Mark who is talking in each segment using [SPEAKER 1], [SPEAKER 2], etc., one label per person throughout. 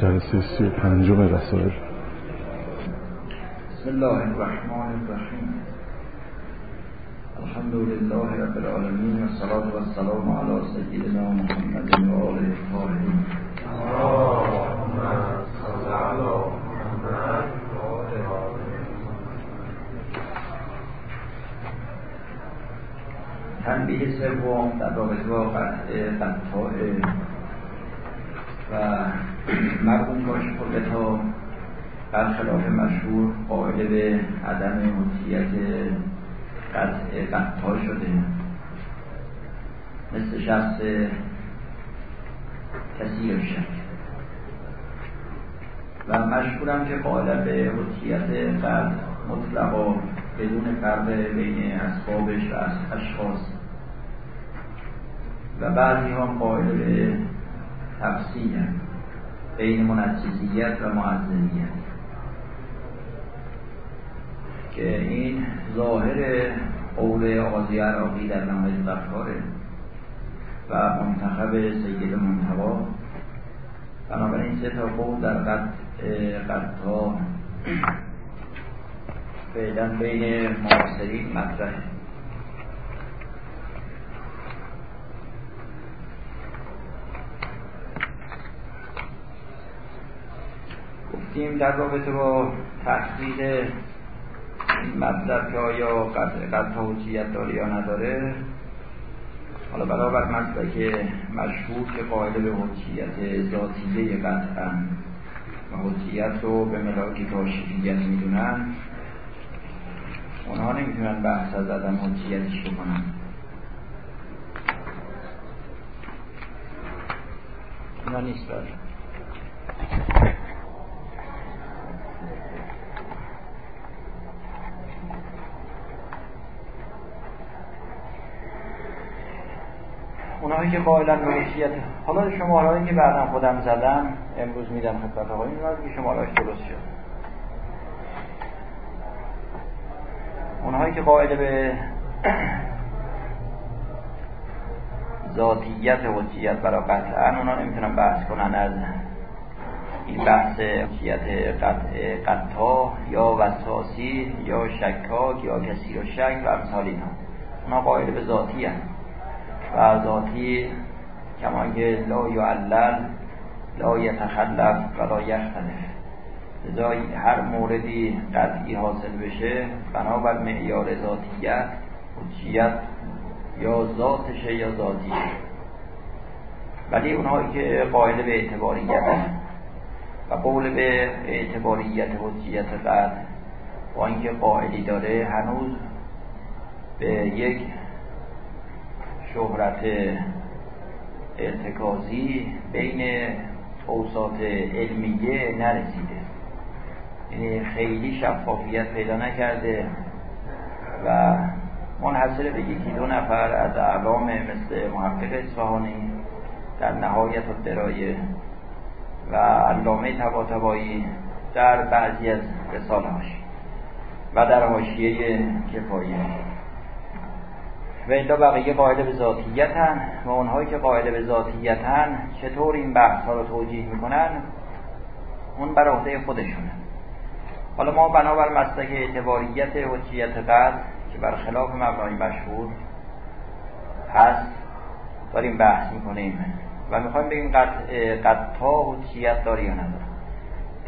[SPEAKER 1] جلسه سی پنجم رسائل.
[SPEAKER 2] بسم الله الرحمن الرحیم. الحمد لله رب العالمین و صلاة و السلام علی سیدنا محمد و آله الطاهرین تنبیه سوم در رابطه با قطع قطع و مرحوم کاش تا برخلاف مشهور قائل به عدم مطیعت قطع قطع شده. مثل شخص کسی شک و مشهورم که قائل به حسیت قطع مطلقا بدون فرق بین اسبابش و اشخاص. و بعضی هم قائل به تفسیر بین منجزیت و معزلیت. که این ظاهر قول آزی عراقی در نمایز قفاره و منتخب سید منتوا. بنابراین سه تا قول در قد قطع فعلا بین معاصرین مطرحه. گفتیم در رابطه با این مطلب که آیا قطع حجیت داره یا نداره حالا برابر که مشهور که قائل به حجیت ذاتیه قطعا و حجیت رو به ملاکی کاشفیت می‌دونن؟ اونها نمی‌تونن بحث از عدم حجیتش بکنن. اونا نیست برای اونایی که قائلن به حالا شمارهایی که بعدا خودم زدم امروز میدم خدمت آقایون که شمارهاش درست شد. اونهایی که قائل به ذاتیت حجیت برای قطعا اونا نمی‌تونن بحث کنن از این بحث حجیت قطع قطع یا وساسی یا شکاک یا کسی و شک و امثال اینا. اونا قائل به ذاتی هست و ذاتی کما که لا یعلل لا یتخلف و لا یختلف لذا هر موردی قطعی حاصل بشه بنابر معیار ذاتیت حجیت یا ذاتشه یا ذاتیشه ولی اونهایی که قائل به اعتباریت و قول به اعتباریت حجیت قد با اینکه قائلی داره هنوز به یک شهرت ارتکازی بین اوساط علمیه نرسیده. یعنی خیلی شفافیت پیدا نکرده و منحصر به یکی دو نفر از اعلام مثل محقق اصفهانی در نهایت و درایه و علامه تباتبایی در بعضی از رساله و در حاشیه کفایه و الا بقیه قائل به ذاتیتن و اونهایی که قائل به ذاتیتن چطور این بحث ها رو توجیه می‌کنن اون بر عهده خودشونه. حالا ما بنابر مسلک اعتباریت حجیت قد که بر خلاف مبنای مشهور هست داریم بحث می‌کنیم و می‌خوایم بگیم قد تا حجیت داری یا نداره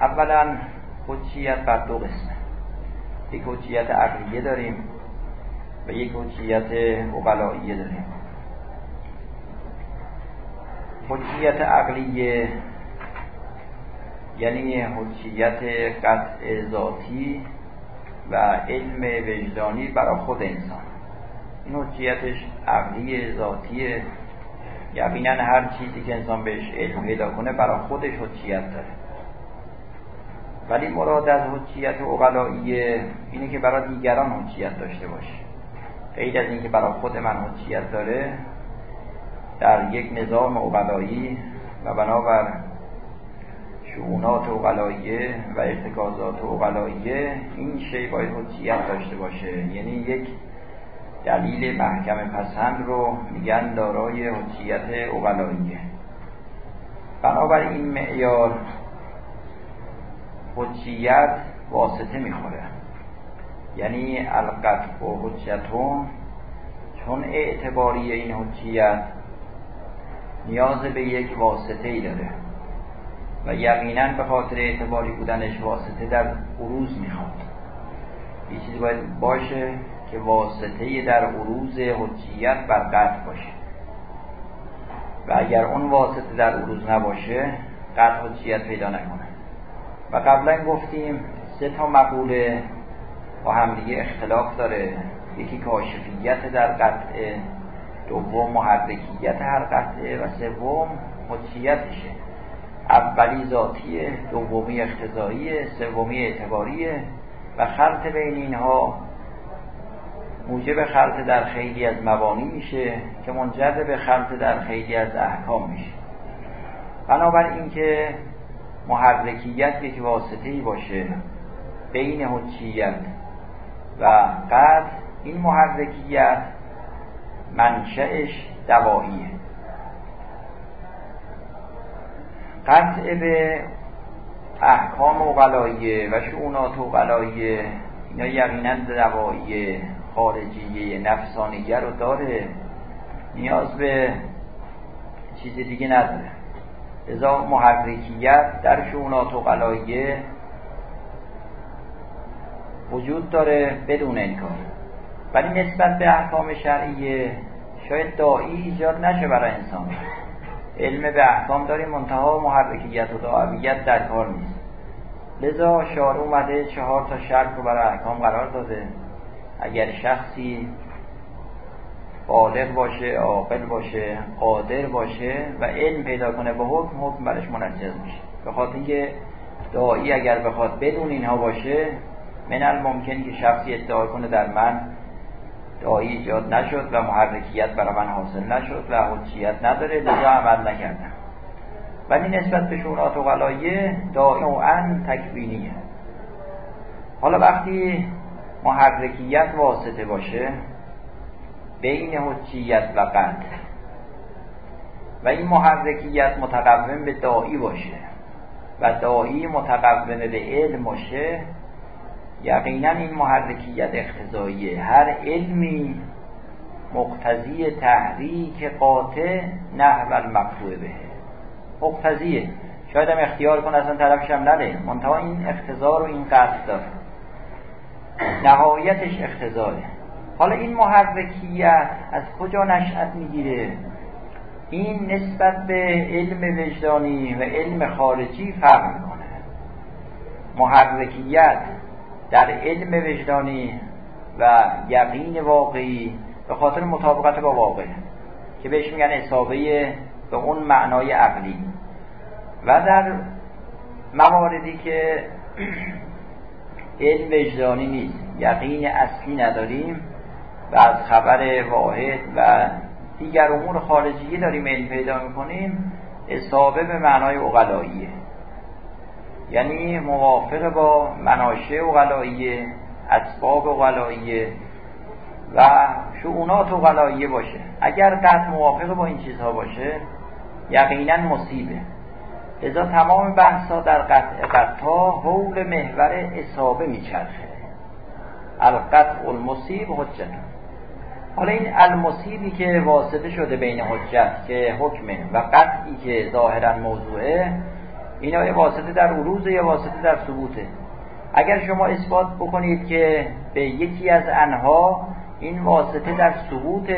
[SPEAKER 2] اولا حجیت بر دو قسمه. یک حجیت عقلیه داریم. و یک حجیت اقلائیه داریم. حجیت عقلیه یعنی حجیت قطع ذاتی و علم وجدانی برای خود انسان. این حجیتش عقلی ذاتیه. یقینا هر چیزی که انسان بهش علم پیدا کنه برای خودش حجیت داره. ولی مراد از حجیت اقلائیه اینه که برای دیگران حجیت داشته باشه. غیر از اینکه برای خود من حجیت داره در یک نظام اقلایی و بنابر شعونات اقلاییه و ارتکازات اقلاییه این شی باید حجیت داشته باشه. یعنی یک دلیل محکم پسند رو میگن دارای حجیت اقلاییه بنابر این معیار حجیت واسطه می‌خوره. یعنی القطع و حجتون چون اعتباری این حجیت نیاز به یک واسطه ای داره و یقینا به خاطر اعتباری بودنش واسطه در عروض می‌خواد. یه چیزی باید باشه که واسطه در عروض حجیت بر قطع باشه. و اگر اون واسطه در عروض نباشه قطع حجیت پیدا نکنه. و قبلا گفتیم سه تا مقوله با همدیگه اختلاف داره. یکی کاشفیت در قطعه دوم محرکیت هر قطعه و سوم حجیتشه اولی ذاتیه دومی اختزاییه سومی اعتباریه و خلط بین اینها موجب خلط در خیلی از مبانی میشه که منجر به خلط در خیلی از احکام میشه. بنابراین که محرکیت یک واسطه ای باشه بین حجیت و قد این محرکیت منشأش دواییه. قطع به احکام و و شعونات و اینا یقینا دوایی خارجیه نفسانیه رو داره. نیاز به چیز دیگه نداره. لذا محرکیت در شعونات و وجود داره بدون انکار. ولی نسبت به احکام شرعیه شاید دایی ایجاد نشه برای انسان. علم به احکام داریم منتها محرکیت و دعویت در کار نیست. لذا شعار اومده چهار تا شرط رو برای احکام قرار داده. اگر شخصی بالغ باشه عاقل باشه قادر باشه و علم پیدا کنه به حکم حکم برش منجز میشه. به خاطر اینکه دایی اگر بخواد بدون اینها باشه من الممکن که شخصی ادعا کنه در من دایی ایجاد نشد و محرکیت برای من حاصل نشد و حجیت نداره لذا عمل نکردم. ولی نسبت به شورات و غلایه دایی نوعا تکوینیه. حالا وقتی محرکیت واسطه باشه بین حجیت و قند و این محرکیت متقوم به دایی باشه و دایی متقوم به علم باشه یقینا این محرکیت اختزاییه هر علمی مقتضی تحریک قاطع نحو المقطوع به. مقتضیه شاید هم اختیار کنه اصلا طرفش هم نده. منتها این اختزار و این قصد داره. نهایتش اختزاره حالا این محرکیت از کجا نشأت می‌گیره؟ این نسبت به علم وجدانی و علم خارجی فرق می‌کنه. محرکیت در علم وجدانی و یقین واقعی به خاطر مطابقت با واقع که بهش میگن اصابه به اون معنای عقلی. و در مواردی که علم وجدانی نیست یقین اصلی نداریم و از خبر واحد و دیگر امور خارجی داریم علم پیدا می‌کنیم اصابه به معنای اقلاییه. یعنی موافق با مناشه اقلاییه اسباب اقلاییه و شعونات اقلاییه باشه. اگر قطع موافق با این چیزها باشه یقینا مصیبه. لذا تمام بحثا در قطع قطع حول محور اصابه میچرخه. القطع المصیب حجت. حالا این المصیبی که واسطه شده بین حجت که حکمه و قطعی که ظاهرا موضوعه اینا یه واسطه در عروض یا واسطه در ثبوته. اگر شما اثبات بکنید که به یکی از انها این واسطه در ثبوت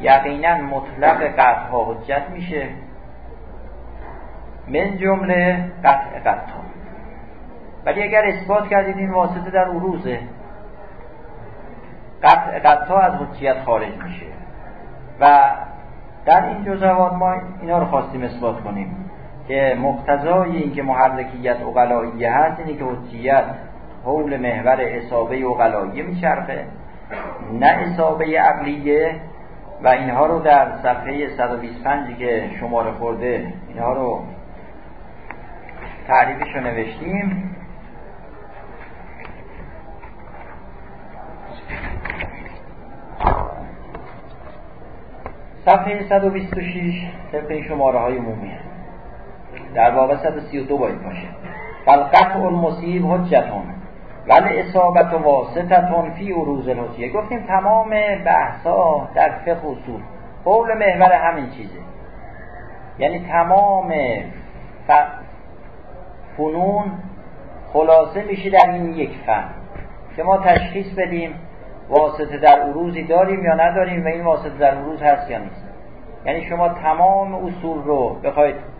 [SPEAKER 2] یقینا مطلق قطع حجت میشه. من جمله قطع قطع. ولی اگر اثبات کردید این واسطه در عروضه قطع قطع از حجیت خارج میشه. و در این جزوات ما اینا رو خواستیم اثبات کنیم. که مقتضای این که محرکیت اقلاییه هست اینه که حجیت حول محور اصابه اقلاییه میچرخه نه اصابه عقلیه و اینها رو در صفحه 125 که شماره خورده اینها رو تعریفش رو نوشتیم. صفحه 126 طبق این شماره های عمومی در واقع 132 باید باشه فالقطع المصیب حجتون. ولی اصابت و واسطتون فی عروض الحجیه گفتیم تمام بحثا در فقه اصول. قول محور همین چیزه. یعنی تمام فنون خلاصه میشه در این یک فن. که ما تشخیص بدیم واسطه در عروضی داریم یا نداریم و این واسطه در عروض هست یا نیست. یعنی شما تمام اصول رو بخواید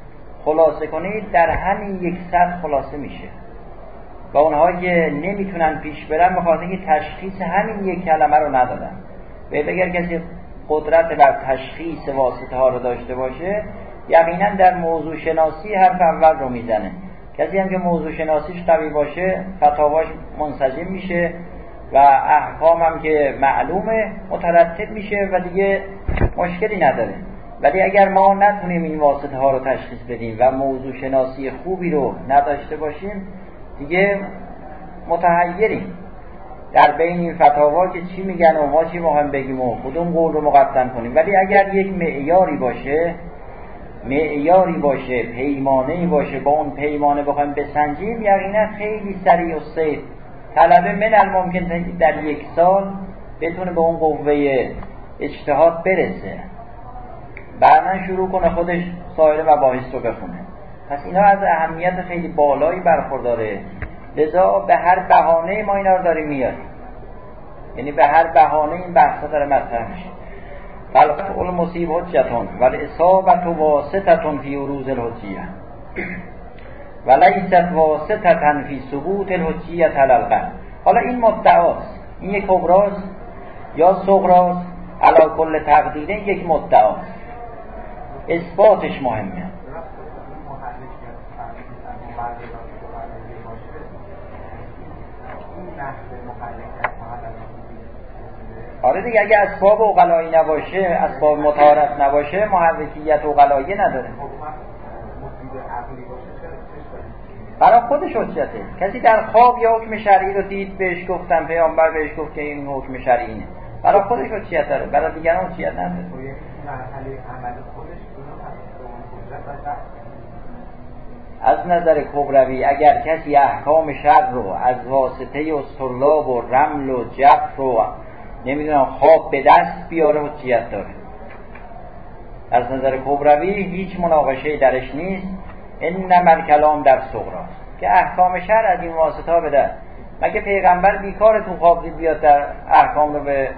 [SPEAKER 2] خلاصه کنید در همین یک سطح خلاصه میشه. و اونها که نمی‌تونن پیش برن بخاطر که تشخیص همین یک کلمه رو ندادن. و اگر کسی قدرت بر تشخیص واسطه ها رو داشته باشه یقینا در موضوع شناسی حرف اول رو می‌زنه. کسی هم که موضوع شناسیش قوی باشه فتاواش منسجم میشه و احکام هم که معلومه مترتب میشه و دیگه مشکلی نداره. ولی اگر ما نتونیم این واسطه ها رو تشخیص بدیم و موضوع شناسی خوبی رو نداشته باشیم دیگه متحیریم. در بین این فتاوا که چی میگن و ما چی مهم بگیم و کدوم قول رو مقدم کنیم. ولی اگر یک معیاری باشه معیاری باشه پیمانه باشه با اون پیمانه بخوایم بسنجیم یقینا خیلی سریع و سید طلبه من الممکن در یک سال بتونه به اون قوه اجتهاد برسه. بعدا شروع کنه خودش سایر مباحث رو بخونه. پس اینا از اهمیت خیلی بالایی برخورداره. لذا به هر بهانه ما اینا رو داریم میاریم. یعنی به هر بهانه این بحثا داره مطرح میشه. فالقطع المصیب حجتون و الاصابت واسطتون فی عروض الحجیه. و لیست واسطتن فی ثبوت الحجیه تلالقن حالا این مدعاست. این یک کبراست یا صغراست؟ علا کل تقدیره یک مدعاست. اثباتش مهمه. آره دیگه اگه اسباب اقلایی نباشه اسباب متعارف نباشه محرکیت اقلایی نداره برای خودش حجته. کسی در خواب یا حکم شرعی رو دید بهش گفتن پیامبر بهش گفت که این حکم شرعی اینه برای خودش حجت داره برای دیگران حجت نداره. از نظر کبروی اگر کسی احکام شر رو از واسطه استرلاب و رمل و جف و نمی‌دونم خواب به دست بیاره حجیت داره. از نظر کبروی هیچ مناقشه درش نیست. این نمر کلام در صغراست. که احکام شر از این واسطه بده مگه پیغمبر بیکار تو خواب بیاد در احکام رو به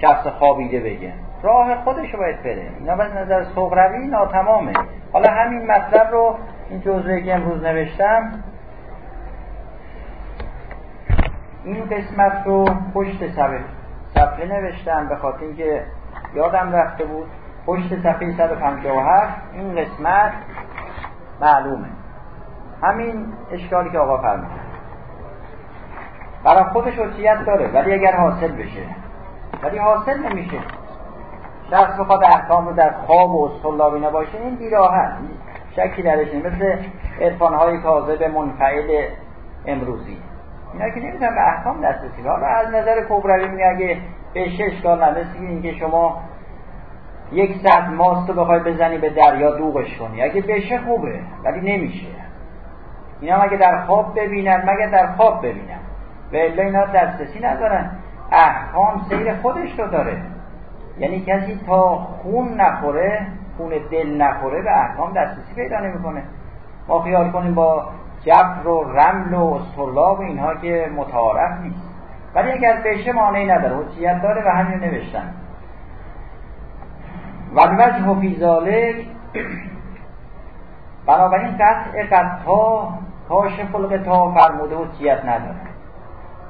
[SPEAKER 2] شخص خوابیده بگه؟ راه خودش باید بره. اینا از نظر صغروی ناتمامه. حالا همین مطلب رو این جزوه که امروز نوشتم این قسمت رو پشت صفحه نوشتم به خاطر اینکه یادم رفته بود. پشت صفحه 157 این قسمت معلومه. همین اشکالی که آقا فرمود برای خودش حجیت داره ولی اگر حاصل بشه. ولی حاصل نمیشه. شخص بخواد احکام رو در خواب و صلابی نباشه این بیراهت شکی درش مثل عرفان های به منفعل امروزی. اینا که نمی‌تونن به احکام دست رسید حالا از نظر کبروی میگه اگه بشه اشکال نداره اینکه شما یک ساعت ماست رو بخوای بزنی به دریا دوغش کنی. اگه بشه خوبه ولی نمیشه. اینا مگه در خواب ببینن؟ مگه در خواب ببینن؟ و اینا دسترسی ندارن. احکام سیر خودش رو داره. یعنی کسی تا خون نخوره خون دل نخوره به احکام دسترسی پیدا نمی‌کنه. ما خیال کنیم با جبر و رمل و استرلاب و اینها که متعارف نیست. ولی اگر بشه مانعی نداره حجیت داره و همین نوشتن. و وجه فی ذالک بنابراین قطع قطعا کاشف القطاع فرموده حجیت نداره.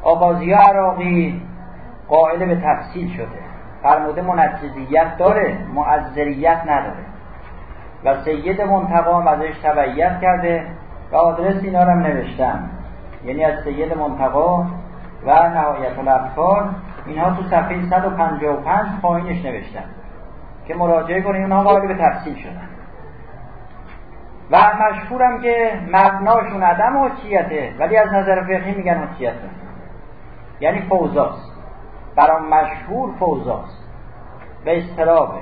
[SPEAKER 2] آغازی عراقی قائل به تفصیل شده. فرموده منجزیت داره معذریت نداره. و سید منتقام ازش تبعیت کرده و آدرس اینا رو نوشتم یعنی از سید منتقا و نهایت الافکار اینها تو صفحه 155 پایینش نوشتم که مراجعه کنید اونها قابل به تفصیل شدن. و مشهورم که مبناشون عدم حجیته ولی از نظر فقهی میگن حجیت یعنی فوزاست برام مشهور فوزاست. به استرابه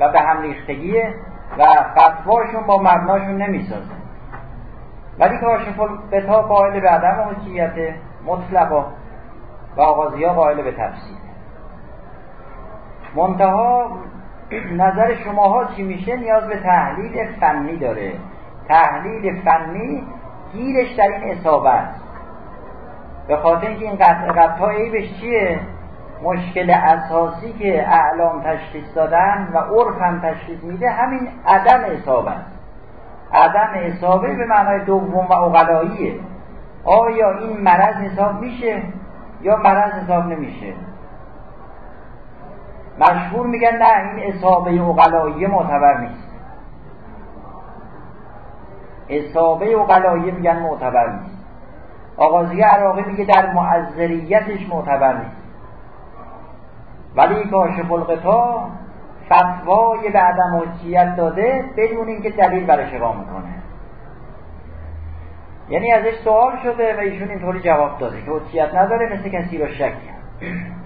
[SPEAKER 2] و به هم ریختگیه و فتواشون با مبناشون نمی‌سازه. ولی کاشف القطا قائل به عدم حجیت مطلقا و آغازی ها قائل به تفسیر. منتها نظر شماها چی میشه؟ نیاز به تحلیل فنی داره. تحلیل فنی گیرش در این اصابه است به خاطر اینکه این قطع قطع عیبش چیه؟ مشکل اساسی که اعلام تشخیص دادن و عرف هم تشخیص میده همین عدم اصابه است عدم اصابه به معنای دوم و اقلاییه. آیا این مرض حساب میشه یا مرض حساب نمیشه؟ مشهور میگن نه این اصابه اقلایی معتبر نیست. اصابه اقلایی میگن معتبر نیست. آغازی عراقی میگه در معذریتش معتبر نیست. ولی کاشف القطا فتوای به عدم حجیت داده بدون اینکه دلیل برش اقام می‌کنه. یعنی ازش سوال شده و ایشون اینطوری جواب داده که حجیت نداره مثل کسی رو شک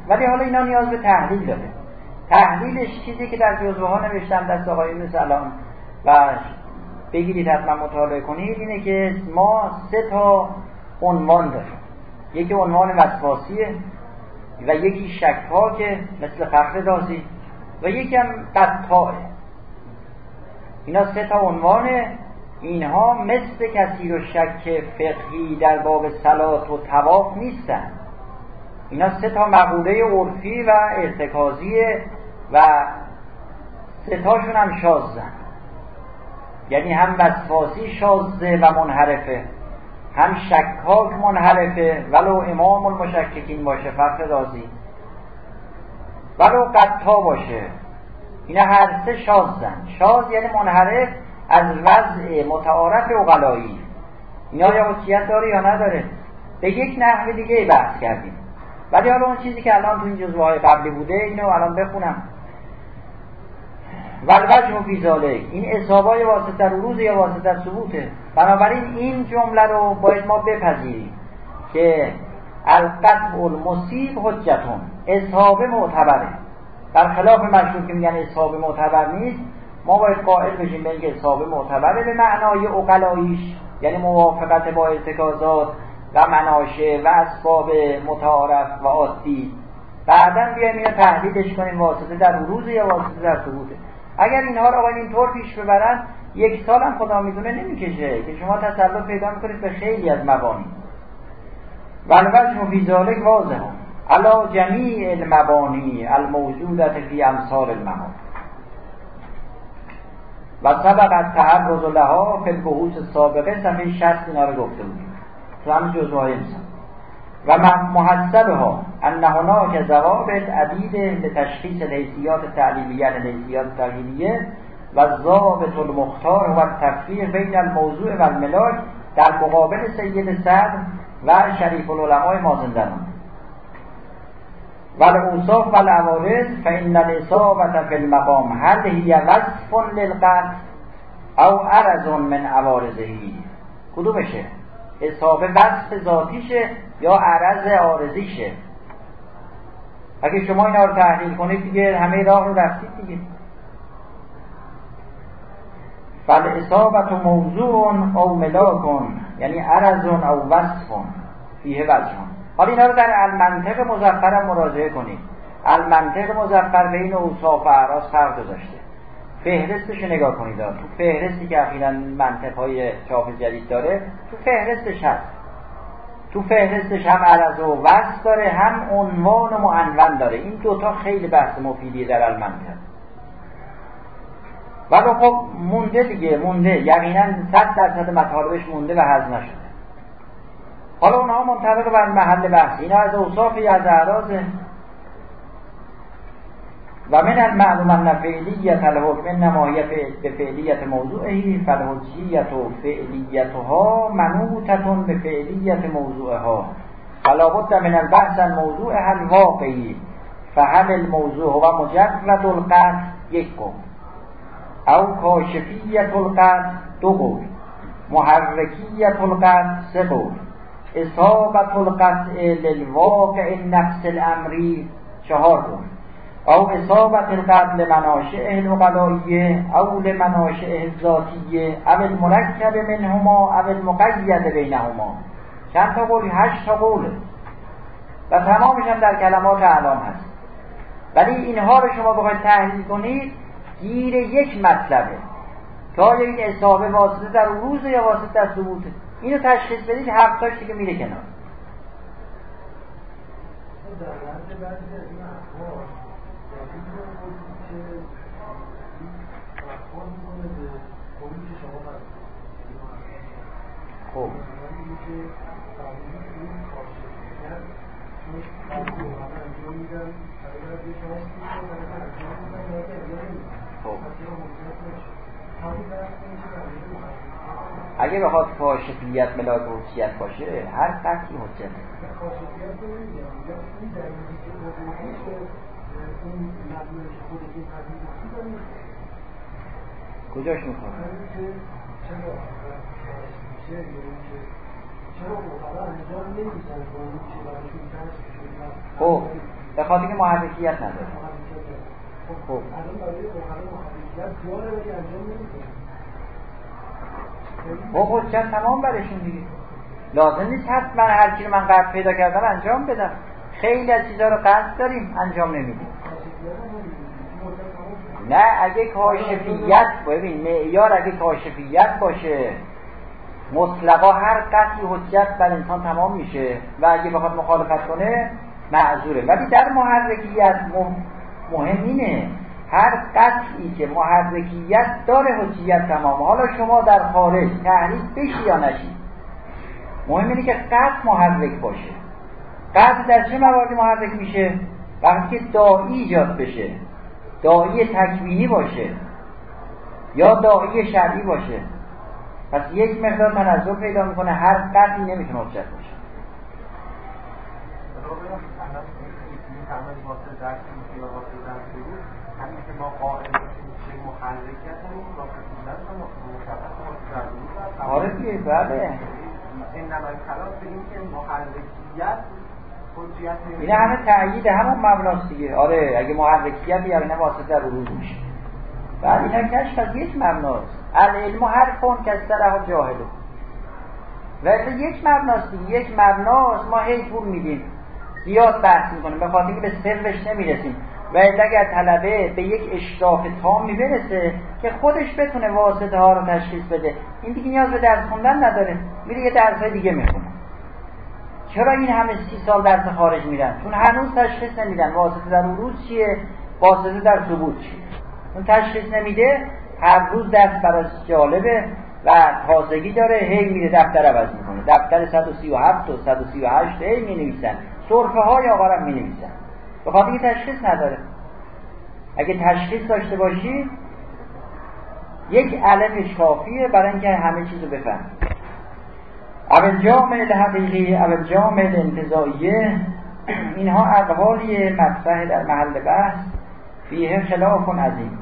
[SPEAKER 2] ولی حالا اینا نیاز به تحلیل داره. تحلیلش چیزی که در جزوه ها نوشتم دست آقای الان و بگیرید حتما مطالعه کنید اینه که ما سه تا عنوان داریم. یکی عنوان وسواسیه و یکی شکاکه مثل فخر رازی و یکم قطعه. اینا سه تا عنوانه اینها مثل کسی رو شک فقهی در باب سلات و تواف نیستن. اینا سه تا مقوله عرفی و ارتکازیه و سه تاشون هم شازن. یعنی هم وسواسی شازه و منحرفه. هم شکاک منحرفه ولو امام المشککین باشه فخر رازی ولو قطا باشه. اینا هر سه شازن شاز یعنی منحرف از وضع متعارف اقلایی اینا یا وصیت داره یا نداره؟ به یک نحو دیگه بحث کردیم. ولی حالا اون چیزی که الان تو این جزوه های قبلی بوده اینو الان بخونم. فی ذالک این اصابای واسطه در روز یا واسطه در ثبوته. بنابراین این جمله رو باید ما بپذیریم که القطع المصیب حجتون. اصابه معتبره. برخلاف مشهور که میگن اصابه معتبر نیست ما باید قائل بشیم به اینکه اصابه معتبره به معنای اقلاییش یعنی موافقت با ارتکازات و مناشه و اسباب متعارف و عادی. بعدا بیایم اینو تحلیلش کنیم واسطه در روز یا واسطه در ثبوته. اگر اینها رو آقای اینطور پیش ببرن یک سال هم خدا می‌دونه نمی‌کشه که شما تسلط پیدا می‌کنید به خیلی از مبانی. ولوجه فی ذالک واضح علا جمیع المبانی الموجودت فی امثال المهار و سبق از تعرض لها فی البحوث سابقه صفحه 60 اینا رو گفته بودیم. تو هم جزوه های و محسبها ان هناك ضوابط عدید به تشخیص الحیثیات تعلیمیه الحیثیات تغییریه و ضابط المختار و تفریق بین الموضوع و الملاک در مقابل سید صدر و شریف العلماء مازندران و الاوصاف و العوارض فان الاصابه فی المقام هل هی وصف للقطع او عرض من عوارضه؟ کدومشه؟ اصابه وصف ذاتیشه یا عرض عارضیشه اگه شما اینا رو تحلیل کنید دیگه همه راه رو رفتید دیگه. فل اصابت موضوع او ملاکن یعنی عرض او وصف فیه وجهان حالا اینا رو در المنطق مزفر مراجعه کنید. المنطق مزفر بین اوصاف و اعراض فرق گذاشته. فهرستش نگاه کنید تو فهرستی که اخیرا منطق های چاپ جدید داره تو فهرستش هست. تو فهرستش هم عرض و وصف داره هم عنوان و معنون داره. این دوتا خیلی بحث مفیدیه در المنطق ولی خب مونده دیگه مونده. یقینا صد درصد مطالبش مونده و حذف نشده. حالا اونها منطبق بر محل بحث. اینا از اوصافی از اعراض. و من المعلوم ان فعلیت الحکم نمایه به فعلیت موضوعی فالحجیت و فعلیتها منوطتون به فعلیت موضوعها. فلا بد من البحث الموضوع الواقعی فهل الموضوع و مجرد القطع؟ یک قول او کاشفیت القطع دو قول محرکیت القطع سه قول اصابت القطع للواقع نفس الامری چهار قول او اصابت القبل مناشع الوقلائیه او لمناشع ذاتیه او المرکب منهما او المقید بینهما. چند تا قول؟ هشت تا قوله و تمامش هم در کلمات اعلام هست. ولی اینها رو شما بخواید تحلیل کنید گیر یک مطلبه. که این اصابه واسطه در روز یا واسطه در ثبوته اینو تشخیص بدید هفتاش دیگه میره کنار. خب. اگه بخواد کاشفیت ملاک حجیت باشه هر قطعی حجت. کجاش می‌خواد خب به خاطر که محرکیت نداره خب. با حجت تمام برشون دیگه. لازم نیست حتما هر کی من قرد پیدا کردم انجام بدم. خیلی از چیزها رو قصد داریم انجام نمیدیم. نه اگه کاشفیت ببین معیار اگه کاشفیت باشه مطلقا هر قطعی حجت بر انسان تمام میشه و اگه بخواد مخالفت کنه معذوره. ولی در محرکیت مهم اینه هر قطعی که محرکیت داره حجیت تمام. حالا شما در خارج تحریک بشی یا نشی مهم اینه که قطع محرک باشه. قطع در چه مواردی محرک میشه؟ وقتی که دایی ایجاد بشه. دایی تکوینی باشه. یا دایی شرعی باشه. پس یک مقدار تنظر پیدا می‌کنه. هر قطعی نمی‌تونه حجت باشه. آره دیگه بله. این همه تأیید همون مبناست دیگه. آره اگه محرکیت یعنی واسطه در روز میشه. بعد اینا کشف از یک مبناست. العلم هر کن که سره جاهده و یک مبناست دیگه. یک مبناست ما هی پول میدیم. زیاد بحث می‌کنیم. به خاطر به سرش نمی‌رسیم. و اگر طلبه به یک اشراف تامی برسه که خودش بتونه واسطه ها رو تشخیص بده این دیگه نیاز به درس خوندن نداره. میره یه درس دیگه می‌خونه. چرا این همه سی سال درس خارج میرن؟ چون هنوز تشخیص نمیدن واسطه در روز چیه واسطه در ثبوت چیه. اون تشخیص نمیده هر روز درس براش جالبه و تازگی داره هی میره دفتر عوض می‌کنه. دفتر 137 و 138 هی می نویسن صرفه های آقا می نویسن به خاطر تشخیص نداره. اگه تشخیص داشته باشی یک علمش کافیه برای اینکه همه چیز رو بفهم اول جامع حقیقی اول جامع انتظاییه اینها اقوالی مطرح در محل بحث فیه خلاف عظیم.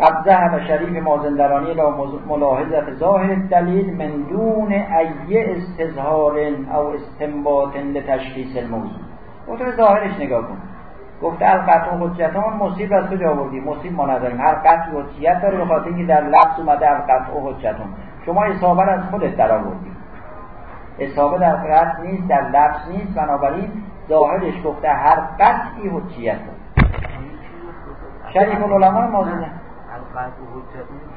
[SPEAKER 2] قد ذهب شریف مازندرانی لا ملاحظت ظاهر دلیل من دون ای استظهار او استنباط لتشخیص الموضوع. گفته ظاهرش نگاه کن. گفته القطع و حجتان مصیب از کجا آوردی؟ مصیب ما نداریم. هر قطع و حجیت داره خاطر اینکه در لفظ اومده القطع و حجتان شما اصابه از خودت در اصابه در قطع نیست در لفظ نیست بنابراین ظاهرش گفته هر قطعی حجیت شریف العلماء مازنه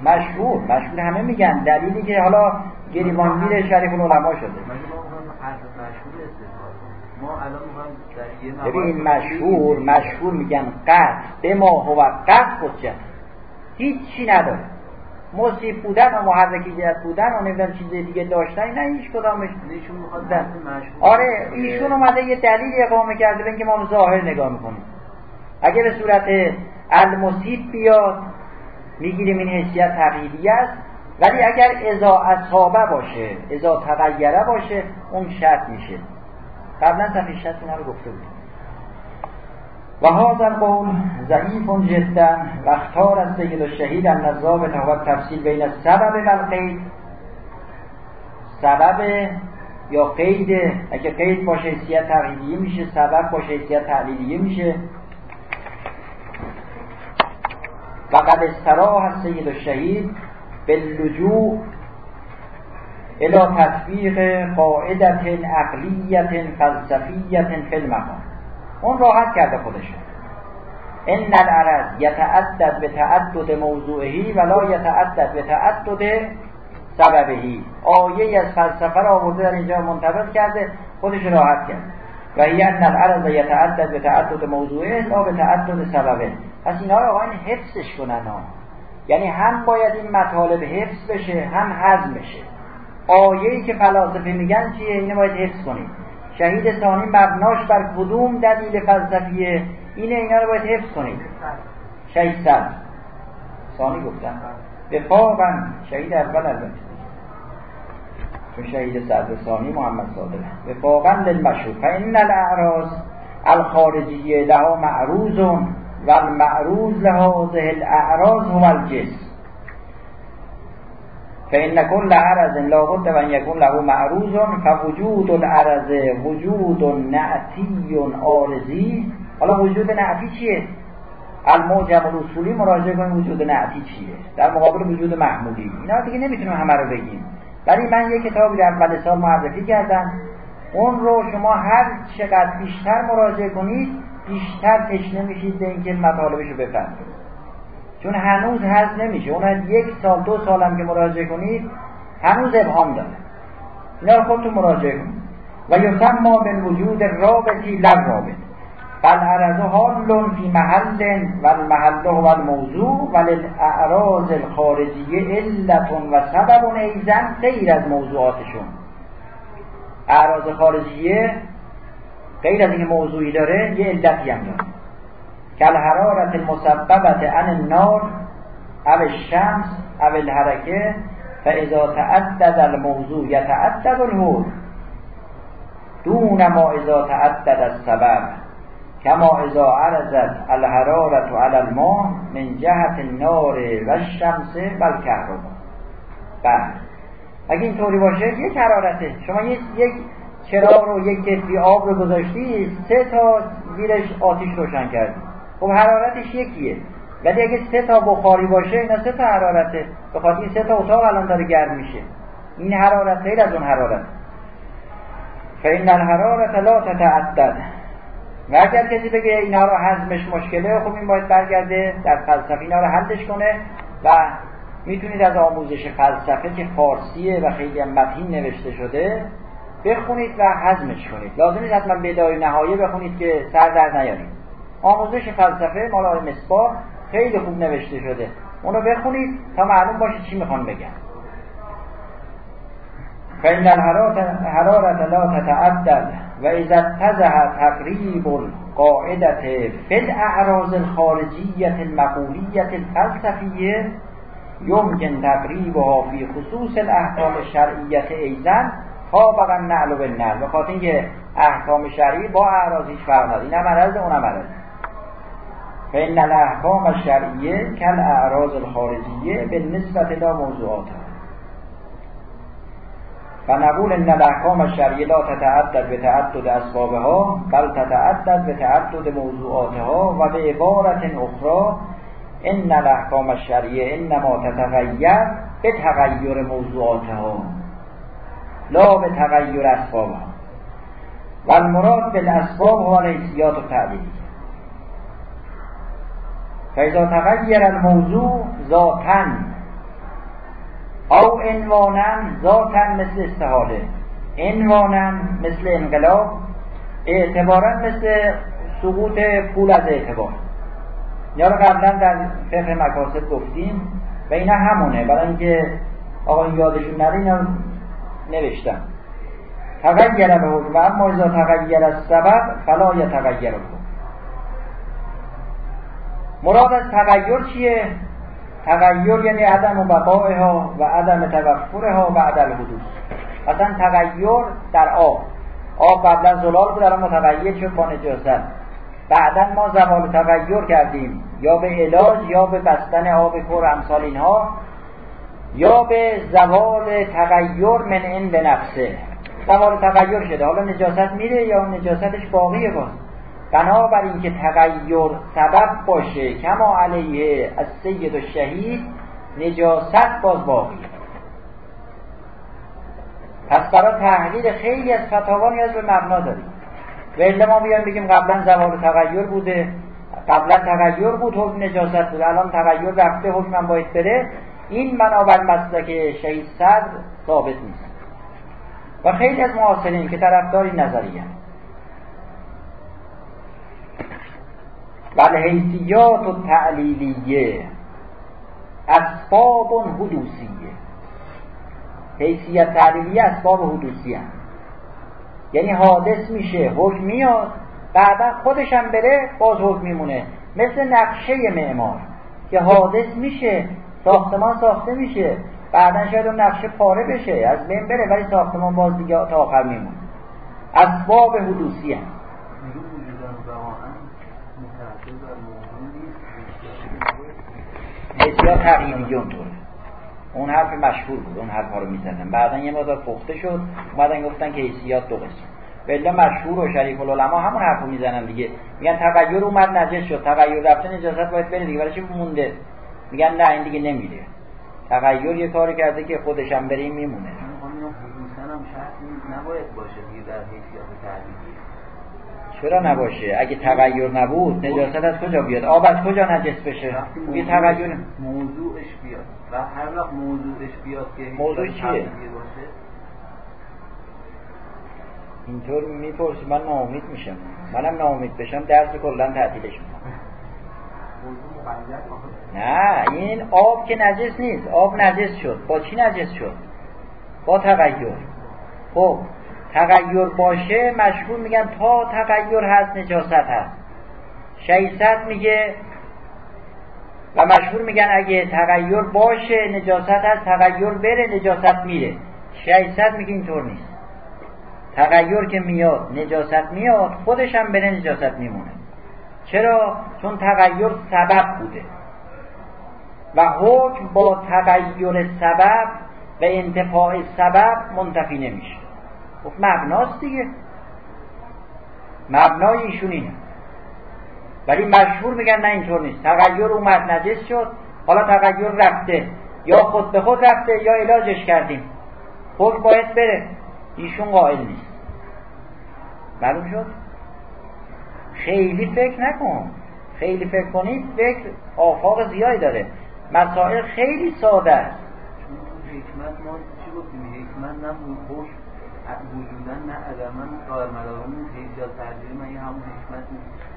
[SPEAKER 2] مشهور مشهور همه میگن. دلیلی که حالا گریبانگیر شریف العلماء شده. ببین مشهور مشهور میگن قطع. به ما هو قطع حجت. هیچی نداره. مصیب بودن و محرکیت بودن و نمی‌دونم چیز دیگه داشتن نه هیچ کدامش. آره ایشون اومده یه دلیل اقامه کرده اینکه ما ظاهر نگاه می‌کنیم. اگه به صورت المصیب بیاد می‌گیریم این حسیت تقییدی است. ولی اگر ازا اصابه باشه ازا تغیره باشه اون شرط میشه. قبلا صفحه 60 اینا رو گفته بود. و هذا القول ضعیف جدا و اختار از سید الشهید النظام و تفصیل بین سبب و القید سبب یا قید اگه قید باشه حیثیت تقییدیه میشه سبب باشه حیثیت تعلیلیه میشه. و قد استراح سید الشهید باللجوع الى تطبیق قاعدت عقلیت فلسفیت فی اون راحت کرده خودشون ان العرض یتعدد به تعدد موضوعی ولا یتعدد به تعدد سببهی. آیه از فلسفه را آورده در اینجا منطبق کرده خودش راحت کرد. و هی ان العرض یتعدد به تعدد موضوعه لا به تعدد سببه. پس اینا رو آقایان حفظش کنن ها. یعنی هم باید این مطالب حفظ بشه هم هضم بشه. آیه‌ای که فلاسفه میگن چیه؟ اینو باید حفظ کنید شهید ثانی مبناش بر کدوم دلیل فلسفیه اینه اینا رو باید حفظ کنید شهید سر ثانی گفتن وفاقا شهید اول البته چون شهید سعد ثانی محمد صادق. وفاقا للمشهور فان الاعراض الخارجیه لها معروض و المعروض لهذه الاعراض هو الجسم. فإن كل عرض لابد و يكون له معروض فوجود العرض وجود نعتی عارضی حالا وجود نعتی چیه الموجب الاصولی مراجعه کنیم وجود نعتی چیه در مقابل وجود محمولی اینا دیگه نمی‌تونیم همه رو بگیم ولی من یه کتابی در اول سال معرفی کردم اون رو شما هر چقدر بیشتر مراجعه کنید بیشتر تشنه میشید به اینکه مطالبش رو بفهمید چون هنوز هست نمیشه. اون یک سال دو سال هم که مراجعه کنید هنوز ابهام داره. اینا رو خودتون مراجعه کنید. و ما به وجود رابطی لر رابط فالعرض حال فی محل و المحل و الموضوع و للاعراض الخارجیه علت و سبب ایزن غیر از موضوعاتشون. اعراض خارجیه غیر از این موضوعی داره یه علتی هم داره. کل حرارت المسببت عن النار او الشمس او الحرکه فاذا تعدد الموضوع یتعدد الهور دون ما اذا تعدد السبب کما اذا عرضت الحرارت على الماء من جهت النار و الشمس و الكهرباء بله. اگه اینطوری باشه یک حرارته. شما یک چراغ رو یک کتری آب رو گذاشتی سه تا زیرش آتیش روشن کردی. خب حرارتش یکیه. ولی اگه سه تا بخاری باشه اینا سه تا حرارته. به خاطر این سه تا اتاق الان داره گرم میشه. این حرارت غیر از اون حرارت. فإن الحرارت لا تتعدد. و اگر کسی بگه اینا رو هضمش مشکله خب این باید برگرده در فلسفه. اینا رو حلش کنه و می‌تونید از آموزش فلسفه که فارسیه و خیلی هم نوشته شده بخونید و هضمش کنید. لازم نیست حتما بدای نهایه بخونید که سر در نیارید. آموزش فلسفه مال آقای مصباح خیلی خوب نوشته شده. اونو بخونید تا معلوم باشه چی می‌خوان بگن. فإن الحرارة لا تتعدد و اذا اتزه تقریب القاعدة في الاعراض الخارجية المقولية الفلسفية يمكن تقریبها فی خصوص الاحکام شرعیت ایزن طابقا نعل و بالنعل. به خاطر اینکه احکام شرعی با اعراض هیچ فرق نداره. این هم اون هم فإن الأحكام الشرعية كالأعراض الخارجية بالنسبة إلى موضوعاتها فنقول ان الاحکام الشرعیه لا تتعدد به تعدد اسبابها بل تتعدد به تعدد موضوعاتها و به عبارت اخرى ان الاحکام الشرعیه انما تتغیر به تغییر موضوعاتها. لا به تغییر اسبابها. و المراد بالاسباب هو الحیثیات و فاذا تغیر الموضوع ذاتا او انوانا ذاتا مثل استحاله. انوانا مثل انقلاب اعتبارا مثل سقوط پول از اعتبار. یا رو قبلا در فقه مکاسب گفتیم و اینا همونه. برای اینکه آقا یادشون نره اینا نوشتم تغییر الحکم و اما اذا تغییر السبب فلا یتغیر مراد از تغییر چیه؟ تغییر یعنی عدم بقایها و عدم توفرها بعد الحدوث مثلا تغییر در آب. آب قبلا زلال بود الان متغیر شد با نجاست. بعدا ما زوال تغییر کردیم. یا به علاج یا به بستن آب کور امثال اینها. یا به زوال تغییر من این به نفسه. زوال تغییر شده. حالا نجاست میره یا نجاستش باقیه باز؟ بنابراین که تغییر سبب باشه کما علیه از سید و شهید نجاست باز باقی. پس برای تحلیل خیلی از فتاوا نیاز به مبنا داریم. و ما بیایم بگیم قبلا زوال تغییر بوده. قبلا تغییر بود حکم نجاست بوده الان تغییر رفته حکم باید بره. این بنابر مسلک شهید صدر ثابت نیست. و خیلی از معاصرین که طرفدار این نظریه. بل حیثیات و تعلیلیه اسباب حدوثیه حیثیت تعلیلیه اسباب حدوثی هم. یعنی حادث میشه حکم میاد بعدا خودش هم بره باز حکم میمونه مثل نقشه معمار که حادث میشه ساختمان ساخته میشه بعدا شاید اون نقشه پاره بشه از بین بره ولی ساختمان باز دیگه تا آخر میمونه اسباب حدوثی هم. بسیار تقییدی اونطوره اون حرف مشهور بود اون حرف ها رو می‌زدن. بعدا یه مقدار پخته شد اومدن گفتن که حیثیات دو قسم. بله مشهور و شریف العلماء همون حرفو می‌زنن دیگه. میگن تغییر اومد نجس شد. تغییر رفته نجاست باید بره دیگه. برای چی مونده؟ میگن نه این دیگه نمیره. تغییر یه کاری کرده که خودش هم بریم میمونه.
[SPEAKER 3] نباید باشه دیگه در حیثیت
[SPEAKER 2] چرا نباشه؟ اگه تغییر نبود نجاست از کجا بیاد؟ آب از کجا نجس بشه؟
[SPEAKER 3] یه تغییر. موضوعش بیاد. و هر وقت موضوعش بیاد که
[SPEAKER 2] موضوع چیه؟ اینطور می‌پرسی من ناامید میشم. منم ناامید بشم درس کلا تعطیلش می‌کنم. نه این آب که نجس نیست. آب نجس شد. با چی نجس شد؟ با تغییر. خب تغییر باشه مشهور میگن تا تغییر هست نجاست هست. شیست میگه و مشهور میگن اگه تغییر باشه نجاست هست تغییر بره نجاست میره. شیست میگه اینطور نیست. تغییر که میاد نجاست میاد خودش هم بره نجاست میمونه. چرا؟ چون تغییر سبب بوده. و حکم با تغییر سبب و انتفاع سبب منتفی نمیشه. گفت مبناست دیگه. مبنای ایشون اینه. ولی مشهور میگن نه اینطور نیست. تغییر اومد نجس شد. حالا تغییر رفته. یا خود به خود رفته یا علاجش کردیم. خود باید بره. ایشون قائل نیست. معلوم شد؟ خیلی فکر نکن. خیلی فکر کنید فکر آفاق زیادی داره. مسائل خیلی ساده است.
[SPEAKER 3] حکمت ما چی گفتیم؟ حکمت نه نه من همون حکمت نیست.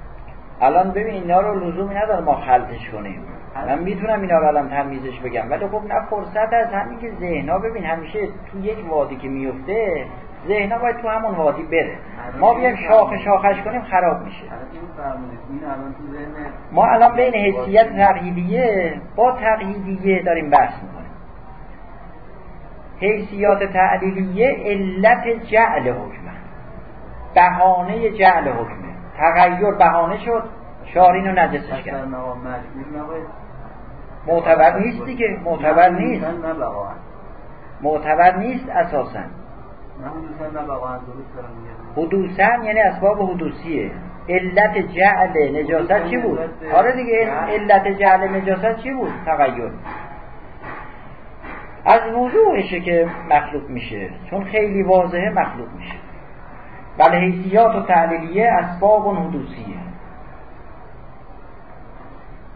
[SPEAKER 2] الان ببین اینا رو لزومی نداره ما خلطش کنیم. من می‌تونم اینا رو الان تمیزش بگم ولی خب نه فرصت از همین که ذهنا ببین همیشه تو یک وادی که میفته ذهنا باید تو همون وادی بره. ما بیایم شاخ شاخش کنیم خراب میشه. ما الان بین حیثیت تقییدیه با تقییدیه داریم بحث می‌کنیم. حیثیات تعلیلیه علت جعل حکمه. بهانه جعل حکمه. تغییر بهانه شد شارین رو نجسش کرد. معتبر نیست دیگه معتبر نیست. معتبر نیست اساسا. حدوثا یعنی اسباب حدوثیه. علت جعل نجاست چی بود؟ آره دیگه علت جعل نجاست چی بود؟ تغییر. از وضوعشه که مخلوق میشه چون خیلی واضحه مخلوق میشه. بله حیثیات و تعلیلیه اسباب حدوثیه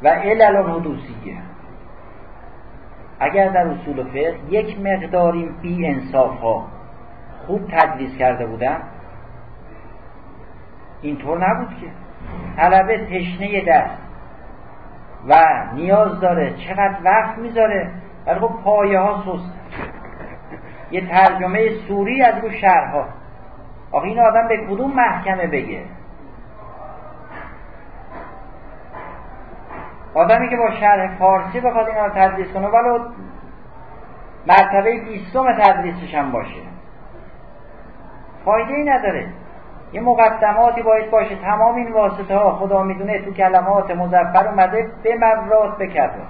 [SPEAKER 2] و علل حدوثیه اگر در اصول فقه یک مقداری بی انصاف ها خوب تدریس کرده بودن اینطور نبود که. طلبه تشنه دست و نیاز داره چقدر وقت می‌ذاره ولی خب پایه ها سست یه ترجمه سوری از رو شهرها آخه این آدم به کدوم محکمه بگه؟ آدمی که با شرح فارسی بخواد اینا رو تدریس کنه ولو مرتبه بیستم تدریسش هم باشه. فایده ای نداره. یه مقدماتی باید باشه. تمام این واسطه ها خدا می‌دونه تو کلمات مزفر اومده به مرات بکرده.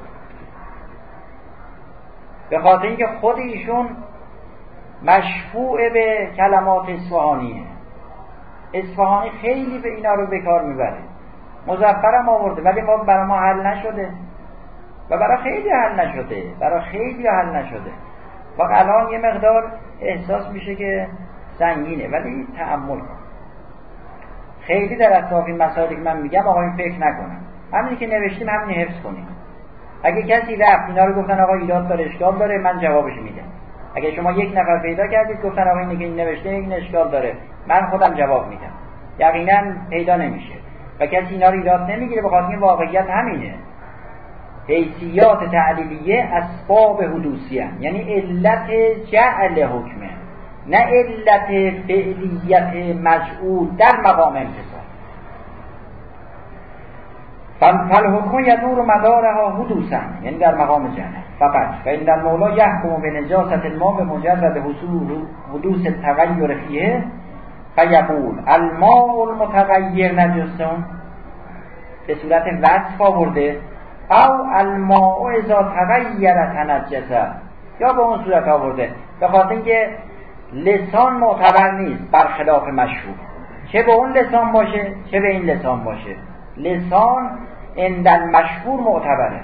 [SPEAKER 2] به خاطر اینکه خود ایشون مشفوع به کلمات اصفهانیه. اصفهانی خیلی به اینا رو به کار می‌بره. مزفرم آورده ولی ما برای ما حل نشده. و برای خیلی حل نشده. برای خیلی حل نشده. و الان یه مقدار احساس میشه که سنگینه ولی تعمل کن. خیلی در اطراف این مسائلی که من میگم آقا این فکر نکنم همینی که نوشتیم همینی حفظ کنیم. اگه کسی رفت اینا رو گفتن آقا ایراد داره اشکال داره من جوابش میدم. اگه شما یک نفر پیدا کردید گفتن آقا اینی که این نوشته این اشکال داره. من خودم جواب میدم. یقینا پیدا نمیشه. و کسی اینا رو ایراد نمی‌گیره به خاطر واقعیت همینه. حیثیات تعلیلیه اسباب حدوثی هم. یعنی علت جعل حکمه. نه علت فعلیت مجعول در مقام امتصال فالحکم یدور مدارها حدوثا یعنی در مقام جنه فقط. فإن المولا یحکم به نجاست الماء به مجرد حصول حدوث التغیر فیه. فیقول الماء المتغیر نجسون به صورت وصف آورده. او الماء اذا تغیر تنجسه یا به اون صورت آورده. به خاطر اینکه لسان معتبر نیست برخلاف مشهور. چه به اون لسان باشه چه به این لسان باشه. لسان اندن مشهور معتبره.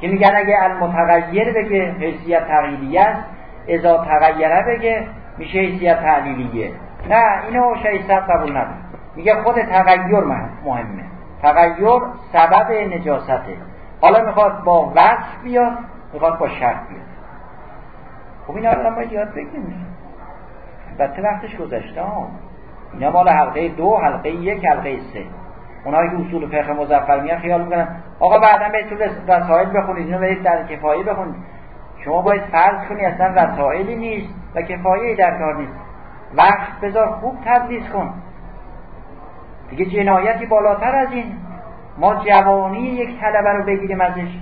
[SPEAKER 2] که میگن اگه المتغیر بگه حیثیت تغییری است ازا تغیره بگه میشه حیثیت تعلیلیه نه اینو شیست قبول نداره میگه خود تغییر مهمه. تغییر سبب نجاسته. حالا می‌خواد با وصف بیاد می‌خواد با شرط بیاد. خب این آدم باید یاد بگیریم البته وقتش گذشته ها. اینا مال حلقه دو حلقه یک حلقه سه. اونایی که اصول فقه مزفر میان خیال می‌کنن. آقا بعدا به طول رسائل بخونید اینو برید در کفایه بخونید. شما باید فرض کنی اصلا رسائلی نیست و کفایه در کار نیست. وقت بذار خوب تدریس کن. دیگه جنایتی بالاتر از این. ما جوانی یک طلبه رو بگیریم ازش.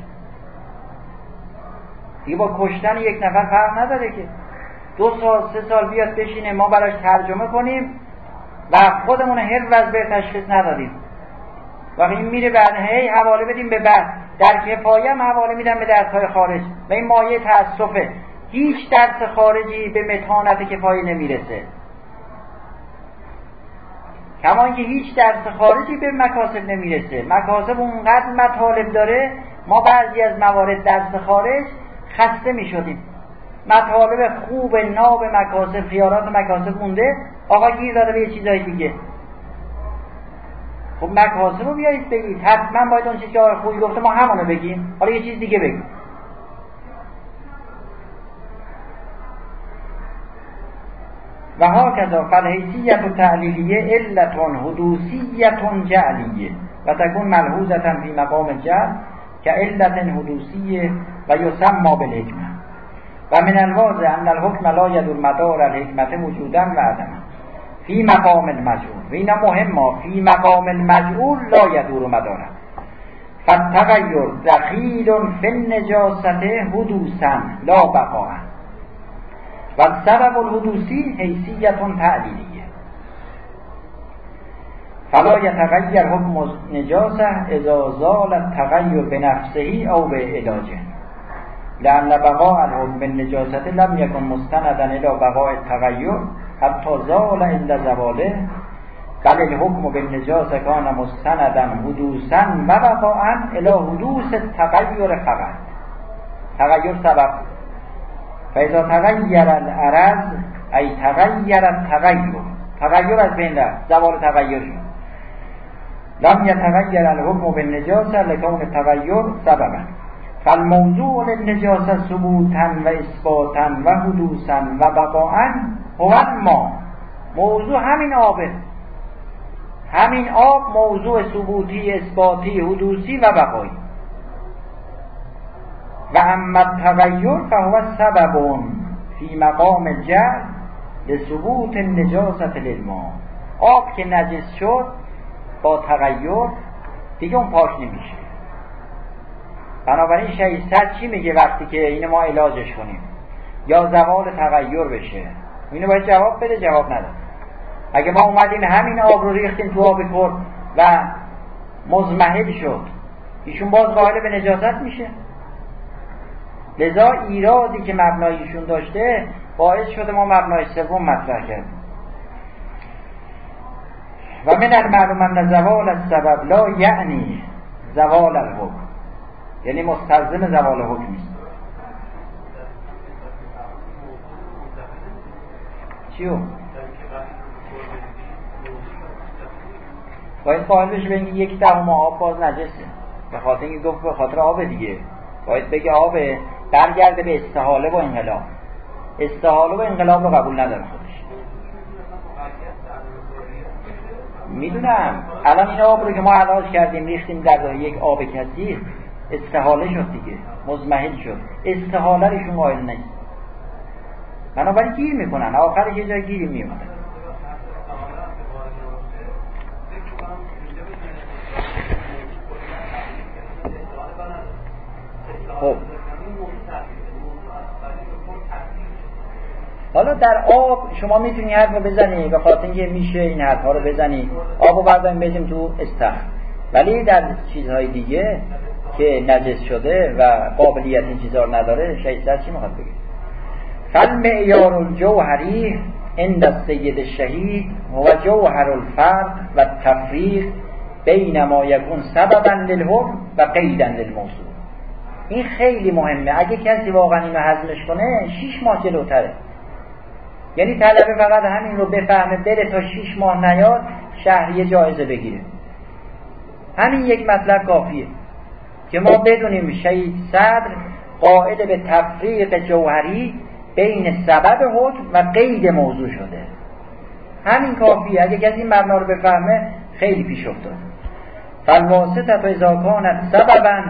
[SPEAKER 2] دیگه با کشتن یک نفر فرق نداره که. دو سال سه سال بیاد بشینه ما براش ترجمه کنیم و خودمون هر وز تشخیص ندادیم. و این میره بعد هی حواله بدیم به بعد. در کفایه هم حواله میدن به درس های خارج. و این مایه تاسفه هیچ درس خارجی به متانت کفایه نمی‌رسه. کما اینکه هیچ درس خارجی به مکاسب نمی‌رسه. مکاسب اونقدر مطالب داره ما بعضی از موارد درس خارج خسته می‌شدیم. مطالب خوب ناب مکاسب خیارات مکاسب مونده. آقا گیر داده به یه چیزای دیگه. خب مکاسب رو بیایید بگید. حتما باید اون چیزی که خوبی گفته ما همونو بگیم. حالا یه چیز دیگه بگیم. و ها کذا فالحیثیت و تعلیلیه علتون حدوثیتون جعلیه و تکون ملحوظتا فی مقام جعل که علت حدوثیه و یسمى بالحکمه. و من الواضح ان الحکم لا یدور مدار الحکمت وجودا و عدما. فی مقام المجعول و اینا مهم فی مقام المجعول لا یدور مدارا. فالتغیر دخیل فی النجاست حدوثا لا بقاء. و سبب الحدوثی حیثیت تعلیلیه. فلا یتغیر حکم نجاسه اذا زال التغیر بنفسه او به علاجه. لأن بقاء الحكم بالنجاسة لم يكن مستندا إلى بقاء التغير حتى زال عند زواله. بل الحكم بالنجاسة كان مستندا حدوثا و بقاء إلى حدوث التغير فقط. تغییر سبب. فإذا تغير العرض أي تغير التغير. تغییر از بین رفت زوال تغییر شد. لم يتغير الحكم بالنجاسة لكون التغير سببا. فالموضوع للنجاسه ثبوتا و اثباتا و حدوثا و بقاءا هو ما موضوع همین آبه. همین آب موضوع ثبوتی اثباتی حدوثی و بقایی. و اما تغییر فهو سبب فی مقام جعل لثبوت النجاست للما آب که نجس شد با تغییر دیگه اون پاک نمیشه. بنابراین شهیستر چی میگه وقتی که اینو ما علاجش کنیم یا زوال تغییر بشه؟ اینو باید جواب بده جواب نده. اگه ما اومدیم همین آب رو ریختیم تو آب کرد و مزمحل شد ایشون باز قائل به نجاست میشه. لذا ایرادی که مبنایشون داشته باعث شده ما مبنای سوم مطرح کردیم. و من المعلوم ان زوال السبب لا یعنی زوال الحکم. یعنی مستلزم زوال حکم است چیو؟ باید قائل بشه به یک دهم آب باز نجسه به خاطر اینکه گفت به خاطر آب دیگه. باید بگه آب برگرده به استحاله و انقلاب. استحاله و انقلاب رو قبول نداره خودش. می‌دونم. الان این آب رو که ما علاج کردیم ریختیم در یک آب کثیر استحاله شد دیگه. مزمحل شد. استحاله رشون قائل نیست بنابراین گیر می‌کنن. آخرش یه جای گیری میمونه خب. حالا در آب شما می‌تونی حرف رو بزنی. به خاطر اینکه میشه این حرف ها رو بزنی. آب رو برداریم بزنیم تو استخ ولی در چیزهای دیگه که نجس شده و قابلیت این چیزها رو نداره شهید چی می‌خواد بگه؟ فالمعیار الجوهری عند السید الشهید و جوهر الفرق و تفریق بین ما یکون سببا للحکم و قیدا للموضوع. این خیلی مهمه. اگه کسی واقعا اینو هضمش کنه شیش ماه جلوتره. یعنی طلبه فقط همین رو بفهمه بره تا شیش ماه نیاد شهریه جایزه بگیره. همین یک مطلب کافیه. که ما بدونیم شهید صدر قائل به تفریق جوهری بین سبب حکم و قید موضوع شده. همین کافیه. اگه کسی مبنا رو بفهمه خیلی پیش افتاد. فالواسطه اذا کانت سببا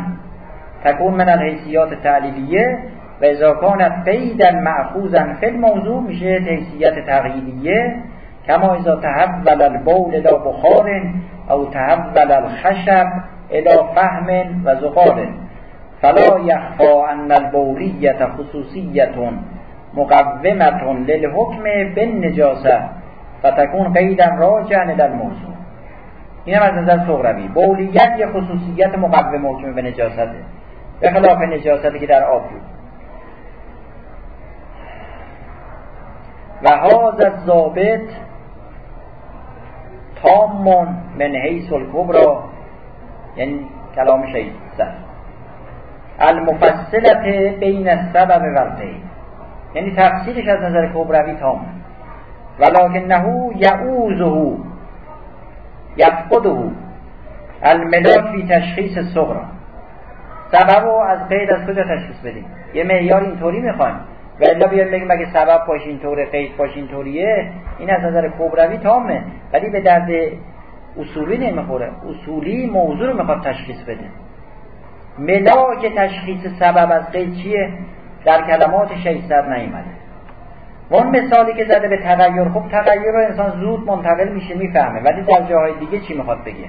[SPEAKER 2] تکون من الحیثیات تعلیلیه و اذا کانت قیدا معخوزا فی میشه حیثیت تغییریه. کما اذا تحول البول الى بخار او تحول الخشب الى فهم و زقال فلا یخفا ان البولیت خصوصیت مقومت للحکم بالنجاسه فتکون قیدا الى الموضوع. این هم از نظر صغروی بولیت یه خصوصیت مقوم حکم به نجاسته به خلاف نجاستی که در آب بود. و هاز الضابط تام من حیث الکبرا یعنی کلام شهید المفصلت بین السبب و یعنی تفصیلش از نظر کبروی تام. ولکنه یعوزه یفقده الملاک فی تشخیص صغرا سبب رو از قید از کجا تشخیص بدیم؟ یه معیار اینطوری می‌خوایم. و الا بیان بگیم اگه سبب باش اینطوره قید باش اینطوریه این از نظر کبروی تامه. ولی به درد اصولی نمی‌خوره. اصولی موضوع رو می‌خواد تشخیص بده. ملاک تشخیص سبب از قید چیه؟ در کلمات 600 نیومده. و اون مثالی که زده به تغییر خب تغییر رو انسان زود منتقل میشه می‌فهمه. ولی در جاهای دیگه چی می‌خواد بگه؟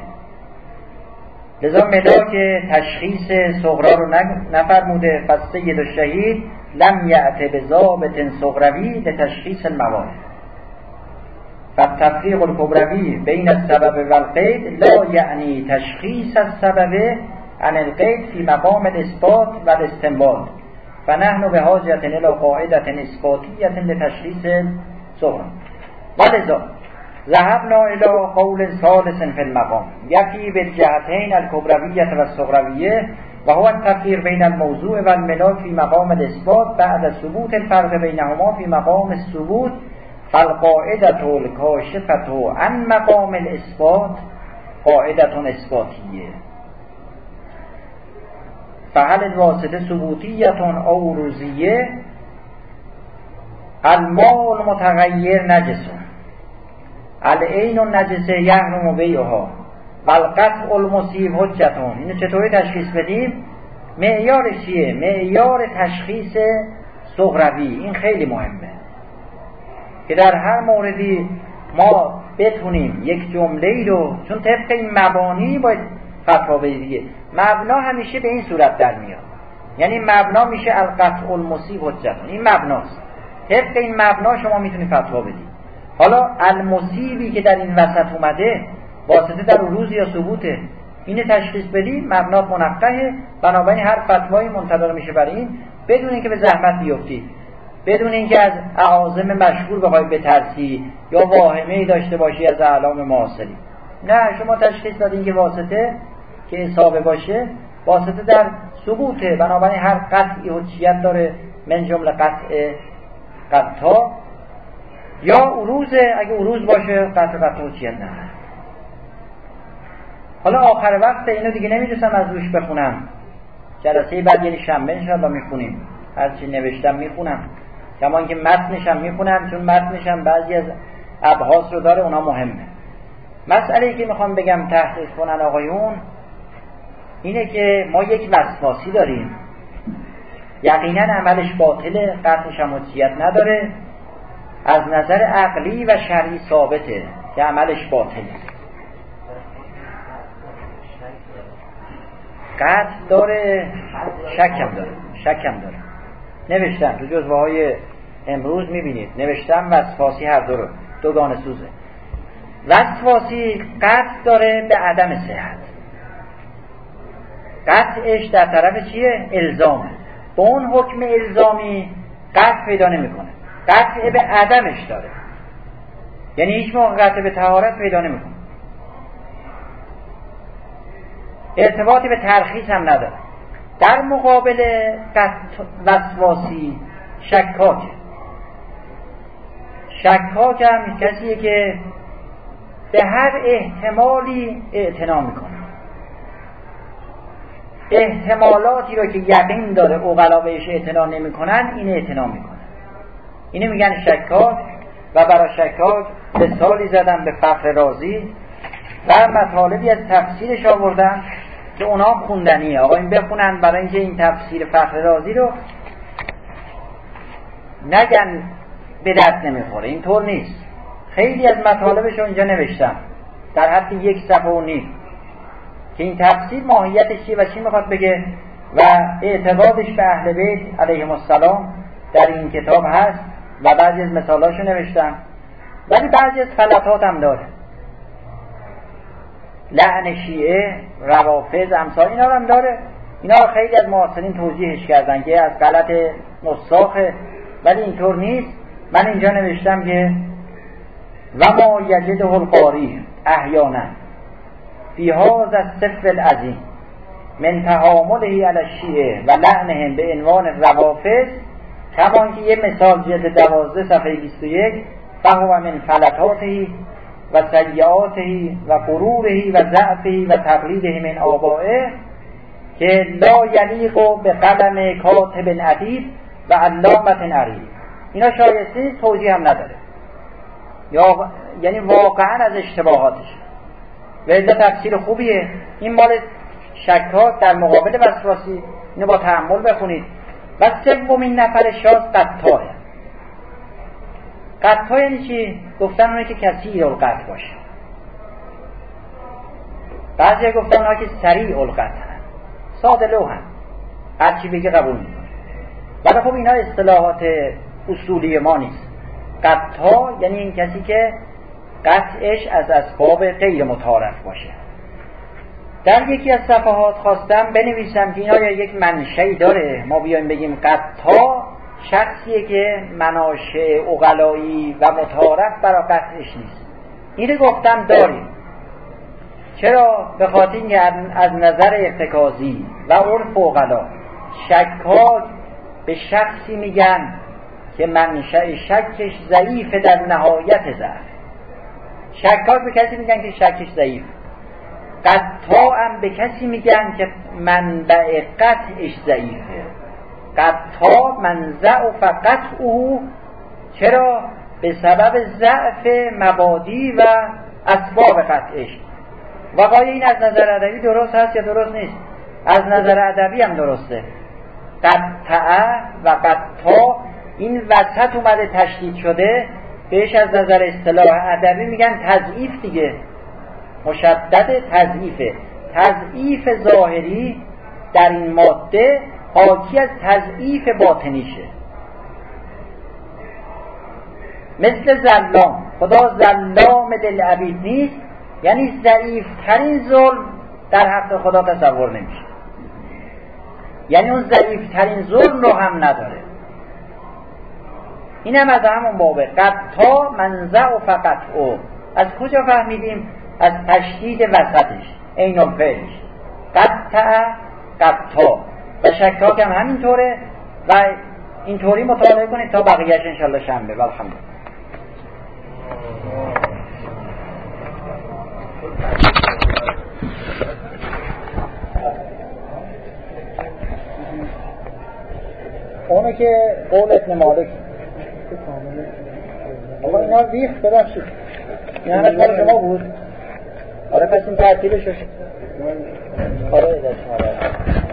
[SPEAKER 2] لذا ملاک تشخیص صغرا رو نفرموده پس و شهید لم یعت به ضابط صغروی لتشخیص المواد فالتفریق الكبروی بین السبب و القید لا یعنی تشخیص السبب عن القید فی مقام الاثبات و الاستنباط فنحن به حاجت الى قاعدت اثباتیت لتشخیص صغرا ولذا ذهبنا الى قول ثالث في المقام. یکی بالجهتین الكبرویت و الصغرویه و هو التفريق بين الموضوع و الملاک فی مقام الاثبات بعد ثبوت الفرق بینهما فی مقام الثبوت فالقاعدة الكاشفة عن مقام الاثبات قاعدة اثباتیه فهل الواسطه ثبوتیت او روزیه المال متغیر نجسون العین نجسه یحرم بیعها. و القطع المصیب حجتون اینو چطوری تشخیص بدیم؟ معیارش چیه؟ معیار تشخیص صغروی. این خیلی مهمه. که در هر موردی ما بتونیم یک جمله ای رو چون طبق این مبانی باید فتوا دیگه مبنا همیشه به این صورت در میاد. یعنی مبنا میشه القطع المصیب حجتون این مبناست. طبق این مبنا شما می‌تونید فتوا بدید حالا المصیبی که در این وسط اومده واسطه در روز یا ثبوته اینه تشخیص بدی مبنات منقه بنابراین هر فتوایی منتظر میشه برای این بدون اینکه به زحمت بیفتی. بدون اینکه از اعاظم مشهور بخوای بترسی یا واهمه ای داشته باشی از اعلام معاصری. نه شما تشخیص دادین که واسطه که حسابه باشه. واسطه در ثبوته. بنابراین هر قطعی حجیت داره من جمله قطع قطع یا عروضه. اگه عروض باشه قطع قطع حجیت نه. حالا آخر وقت اینو دیگه نمی‌دونستم از روش بخونم. جلسه بعد یعنی شنبه انشاءالله می‌خونیم. هرچی نوشتم می‌خونم. کما اینکه متنشم می‌خونم چون متنشم بعضی از ابحاث رو داره اونا مهمه. مسئله ای که می‌خوام بگم تحقیق کنن آقایون اینه که ما یک وسواسی داریم. یقینا عملش باطله قطعش هم نداره. از نظر عقلی و شرعی ثابته که عملش باطله. قطع داره شکم داره شکم داره. نوشتم. تو جزوه های امروز می‌بینید. نوشتم وسواسی هر دو رو. دوگان سوزه. وسواسی قطع داره به عدم صحت. قطعش در طرف چیه؟ الزامه. با اون حکم الزامی قطع پیدا نمی‌کنه. قطع به عدمش داره. یعنی هیچ موقع قطع به تهارت پیدا نمی‌کنه. ارتباطی به ترخیص هم نداره. در مقابل وسواسی شکاکه شکاک هم کسیه که به هر احتمالی اعتنا می‌کنه. احتمالاتی رو که یقین داره اوغلا بهش اعتنا نمی‌کنن این اعتنا می‌کنه. اینو میگن شکاک و برای شکاک مثالی زدن به فخر رازی و مطالبی از تفسیرش آوردن که اونا خوندنیه. آقا این بخونن برای اینکه این تفسیر فخر رازی رو نگن به دست نمی‌خوره. اینطور نیست. خیلی از مطالبش رو اینجا نوشتم. در حد یک صفحه و نیم. که این تفسیر ماهیتش چیه و چی می‌خواد بگه و اعتقادش به اهل بیت علیهم السلام در این کتاب هست و بعضی از مثالاشو نوشتم. ولی بعضی از غلطات هم داره. لعن شیعه روافظ امثال اینا هم داره. اینا خیلی از معاصرین توضیحش کردن که از غلط نساخه ولی اینطور نیست. من اینجا نوشتم که و ما یجده القاری احیانا فی هذا الصف العظیم من تعامله علی الشیعه و لعنهم به عنوان روافظ. کما که یه مثال جلد دوازده صفحه 21 فهو من فلتاته و سیعاته و قروره و ضعفه و تقلیده من آبائه که لا یلیق به قلم کاتب عدید و علامت عریب اینا شایسته توضیح هم نداره. یا یعنی واقعا از اشتباهاتش. و تفسیر خوبیه. این مال شکات در مقابل وسواسی. اینو با تحمل بخونید. و سومین نفر شاز قطاه قطع یعنی چی؟ گفتن اونه که کسی القطع باشه. بعضی گفتن اونها که سریع القطع هن ساده لو هن هرچی بگه قبول می‌کنه ولی خب اینا اصطلاحات اصولی ما نیست. قطع یعنی این کسی که قطعش از اسباب غیر متعارف باشه. در یکی از صفحات خواستم بنویسم که اینا یک منشهی داره. ما بیایم بگیم قطع شخصیه که مناشه اقلایی و متعارف برای قطعش نیست. اینو گفتم داریم. چرا؟ به خاطر از نظر ارتکازی و عرف اقلا شکاک به شخصی میگن که منشأ شکش ضعیف در نهایت ضعف شکاک به کسی میگن که شکش ضعیف. قطع هم به کسی میگن که منبع قطعش ضعیفه. قطع منزع و فقط او چرا؟ به سبب ضعف مبادی و اسباب قطعش. وقای این از نظر ادبی درست هست یا درست نیست؟ از نظر ادبی هم درسته. قطعه و قطع این وسط اومده تشدید شده بهش از نظر اصطلاح ادبی میگن تضعیف دیگه. مشدد تضعیفه. تضعیف ظاهری در این ماده حاکی از تضعیف باطنیشه. مثل زلام. خدا زلام دل عبید نیست یعنی ضعیف ترین ظلم در حق خدا تصور نمیشه. یعنی اون ضعیف ترین ظلم رو هم نداره. این هم از همون بابه. قطع منزع و فقط او. از کجا فهمیدیم؟ از تشدید وسطش این الفعلش. قطع قطع. و شکاک هم همینطوره و اینطوری مطالعه کنید تا بقیهش انشالله شنبه. والحمد اونه که قول ابن مالک. آقا اینا ریخت ببخشید. این همش مال شما بود؟ آره پس این ترتیبش آره دست